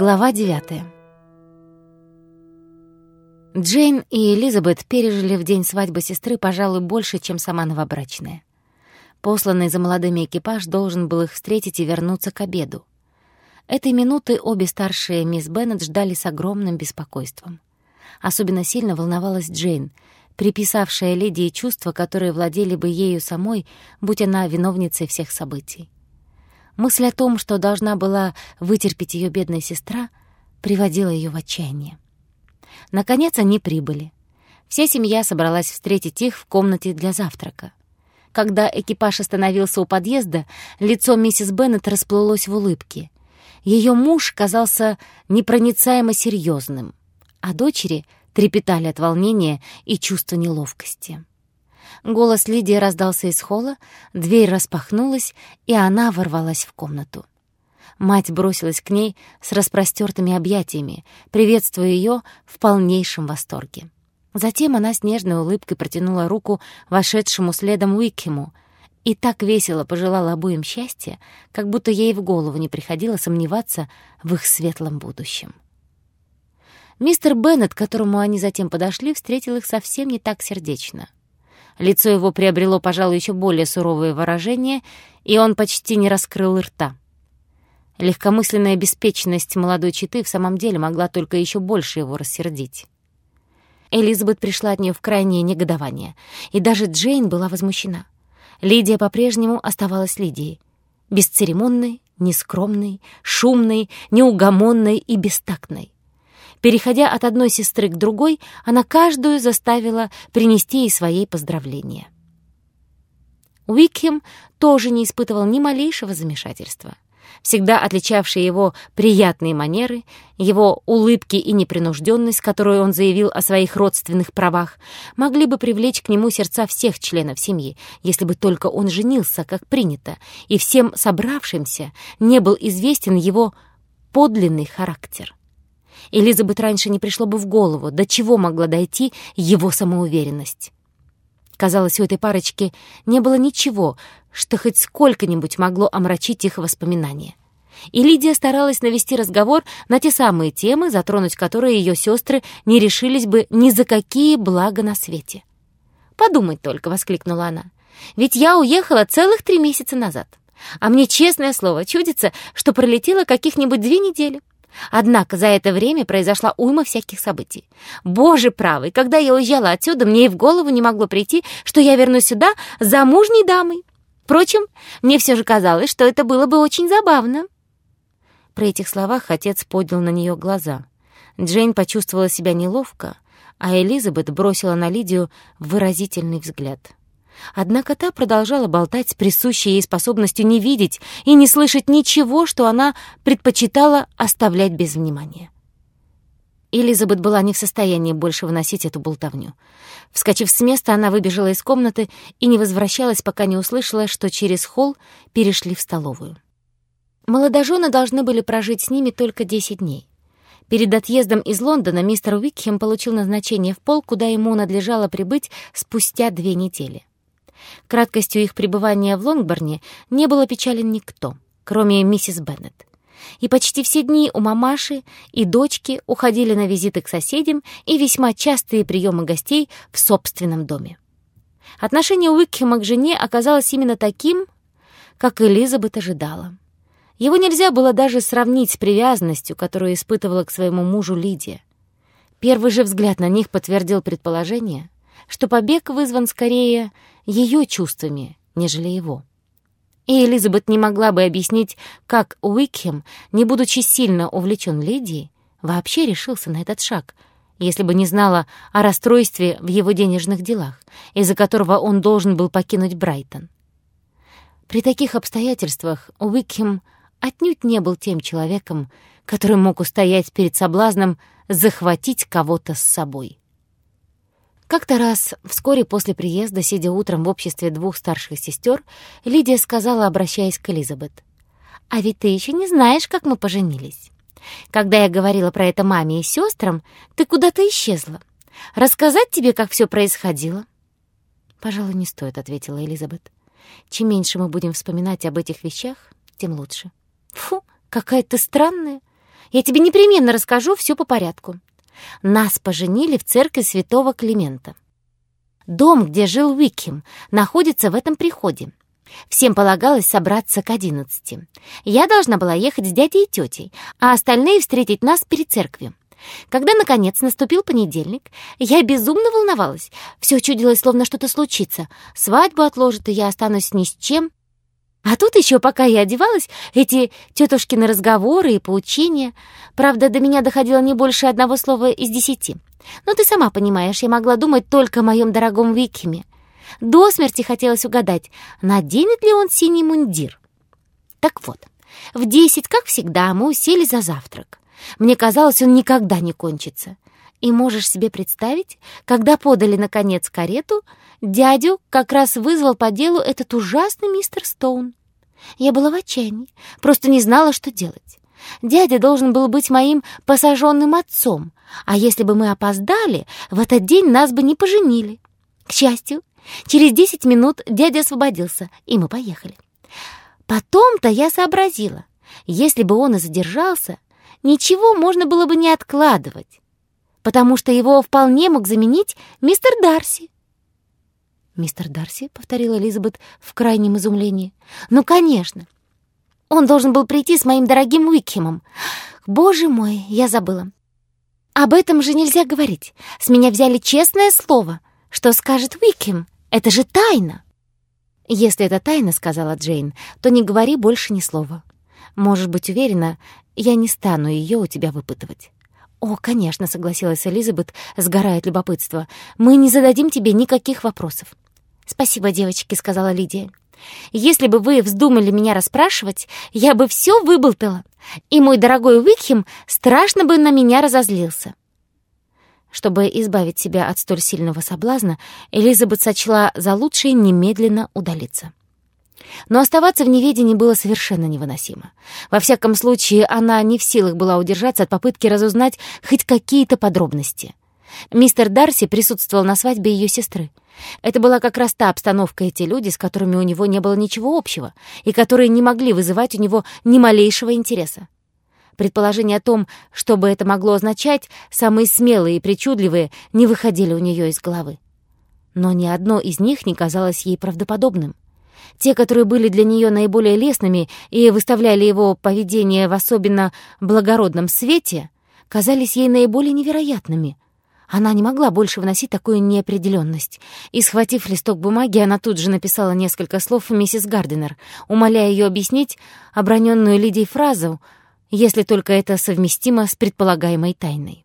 Глава 9 Джейн и Элизабет пережили в день свадьбы сестры, пожалуй, больше, чем сама новобрачная. Посланный за молодыми экипаж должен был их встретить и вернуться к обеду. Этой минуты обе старшие мисс Беннет ждали с огромным беспокойством. Особенно сильно волновалась Джейн, приписавшая Лидии чувства, которые владели бы ею самой, будь она виновницей всех событий. Мысль о том, что должна была вытерпеть ее бедная сестра, приводила ее в отчаяние. Наконец они прибыли. Вся семья собралась встретить их в комнате для завтрака. Когда экипаж остановился у подъезда, лицо миссис Беннет расплылось в улыбке. Ее муж казался непроницаемо серьезным, а дочери трепетали от волнения и чувства неловкости. Голос Лидии раздался из холла, дверь распахнулась, и она ворвалась в комнату. Мать бросилась к ней с распростертыми объятиями, приветствуя ее в полнейшем восторге. Затем она с нежной улыбкой протянула руку вошедшему следом Уикхему и так весело пожелала обоим счастья, как будто ей в голову не приходило сомневаться в их светлом будущем. Мистер Беннет, к которому они затем подошли, встретил их совсем не так сердечно — Лицо его приобрело, пожалуй, еще более суровое выражение, и он почти не раскрыл рта. Легкомысленная беспечность молодой четы в самом деле могла только еще больше его рассердить. Элизабет пришла от нее в крайнее негодование, и даже Джейн была возмущена. Лидия по-прежнему оставалась Лидией. Бесцеремонной, нескромной, шумной, неугомонной и бестактной. Переходя от одной сестры к другой, она каждую заставила принести ей своей поздравления. Уикхем тоже не испытывал ни малейшего замешательства. Всегда отличавшие его приятные манеры, его улыбки и непринужденность, с которой он заявил о своих родственных правах, могли бы привлечь к нему сердца всех членов семьи, если бы только он женился, как принято, и всем собравшимся не был известен его подлинный характер. Элизабет раньше не пришло бы в голову, до чего могла дойти его самоуверенность. Казалось, у этой парочки не было ничего, что хоть сколько-нибудь могло омрачить их воспоминания. И Лидия старалась навести разговор на те самые темы, затронуть которые ее сестры не решились бы ни за какие блага на свете. «Подумать только!» — воскликнула она. «Ведь я уехала целых три месяца назад. А мне, честное слово, чудится, что пролетело каких-нибудь две недели. Однако за это время произошла уйма всяких событий. Боже правый, когда я уезжала отсюда, мне и в голову не могло прийти, что я вернусь сюда замужней дамой. Впрочем, мне все же казалось, что это было бы очень забавно. При этих словах отец поднял на нее глаза. Джейн почувствовала себя неловко, а Элизабет бросила на Лидию выразительный взгляд. Однако та продолжала болтать с присущей ей способностью не видеть и не слышать ничего, что она предпочитала оставлять без внимания. Элизабет была не в состоянии больше выносить эту болтовню. Вскочив с места, она выбежала из комнаты и не возвращалась, пока не услышала, что через холл перешли в столовую. Молодожены должны были прожить с ними только 10 дней. Перед отъездом из Лондона мистер Уикхем получил назначение в пол, куда ему надлежало прибыть спустя две недели. Краткостью их пребывания в Лонгборне не был опечален никто, кроме миссис Беннет. И почти все дни у мамаши и дочки уходили на визиты к соседям и весьма частые приемы гостей в собственном доме. Отношение Уикхема к жене оказалось именно таким, как Элизабет ожидала. Его нельзя было даже сравнить с привязанностью, которую испытывала к своему мужу Лидия. Первый же взгляд на них подтвердил предположение, что побег вызван скорее ее чувствами, нежели его. И Элизабет не могла бы объяснить, как Уикхем, не будучи сильно увлечен Лидией, вообще решился на этот шаг, если бы не знала о расстройстве в его денежных делах, из-за которого он должен был покинуть Брайтон. При таких обстоятельствах Уикхем отнюдь не был тем человеком, который мог устоять перед соблазном захватить кого-то с собой. Как-то раз, вскоре после приезда, сидя утром в обществе двух старших сестер, Лидия сказала, обращаясь к Элизабет, «А ведь ты еще не знаешь, как мы поженились. Когда я говорила про это маме и сестрам, ты куда-то исчезла. Рассказать тебе, как все происходило?» «Пожалуй, не стоит», — ответила Элизабет. «Чем меньше мы будем вспоминать об этих вещах, тем лучше». «Фу, какая ты странная. Я тебе непременно расскажу все по порядку. Нас поженили в церкви святого Климента. Дом, где жил Уикхем, находится в этом приходе. Всем полагалось собраться к одиннадцати. Я должна была ехать с дядей и тетей, а остальные встретить нас перед церковью. Когда, наконец, наступил понедельник, я безумно волновалась. Все чудилось, словно что-то случится. Свадьбу отложат, и я останусь ни с чем. А тут еще, пока я одевалась, эти тетушкины разговоры и поучения. Правда, до меня доходило не больше одного слова из десяти. Но ты сама понимаешь, я могла думать только о моем дорогом Викиме. До смерти хотелось угадать, наденет ли он синий мундир. Так вот, в десять, как всегда, мы усели за завтрак. Мне казалось, он никогда не кончится. И можешь себе представить, когда подали, наконец, карету, дядю как раз вызвал по делу этот ужасный мистер Стоун. Я была в отчаянии, просто не знала, что делать. Дядя должен был быть моим посаженным отцом, а если бы мы опоздали, в этот день нас бы не поженили. К счастью, через десять минут дядя освободился, и мы поехали. Потом-то я сообразила, если бы он и задержался, ничего можно было бы не откладывать, потому что его вполне мог заменить мистер Дарси. «Мистер Дарси?» — повторила Элизабет в крайнем изумлении. «Ну, конечно. Он должен был прийти с моим дорогим Уикхемом. Боже мой, я забыла. Об этом же нельзя говорить. С меня взяли честное слово. Что скажет Уикхем? Это же тайна!» «Если это тайна, — сказала Джейн, — то не говори больше ни слова. Можешь быть уверена, я не стану ее у тебя выпытывать». «О, конечно», — согласилась Элизабет, сгорая от любопытства. «Мы не зададим тебе никаких вопросов». «Спасибо, девочки», — сказала Лидия. «Если бы вы вздумали меня расспрашивать, я бы все выболтала, и мой дорогой Уикхем страшно бы на меня разозлился». Чтобы избавить себя от столь сильного соблазна, Элизабет сочла за лучшее немедленно удалиться. Но оставаться в неведении было совершенно невыносимо. Во всяком случае, она не в силах была удержаться от попытки разузнать хоть какие-то подробности. Мистер Дарси присутствовал на свадьбе ее сестры. Это была как раз та обстановка и те люди, с которыми у него не было ничего общего, и которые не могли вызывать у него ни малейшего интереса. Предположения о том, что бы это могло означать, самые смелые и причудливые, не выходили у нее из головы. Но ни одно из них не казалось ей правдоподобным. Те, которые были для нее наиболее лестными и выставляли его поведение в особенно благородном свете, казались ей наиболее невероятными. Она не могла больше выносить такую неопределенность. И, схватив листок бумаги, она тут же написала несколько слов миссис Гардинер, умоляя ее объяснить оброненную Лидией фразу, если только это совместимо с предполагаемой тайной.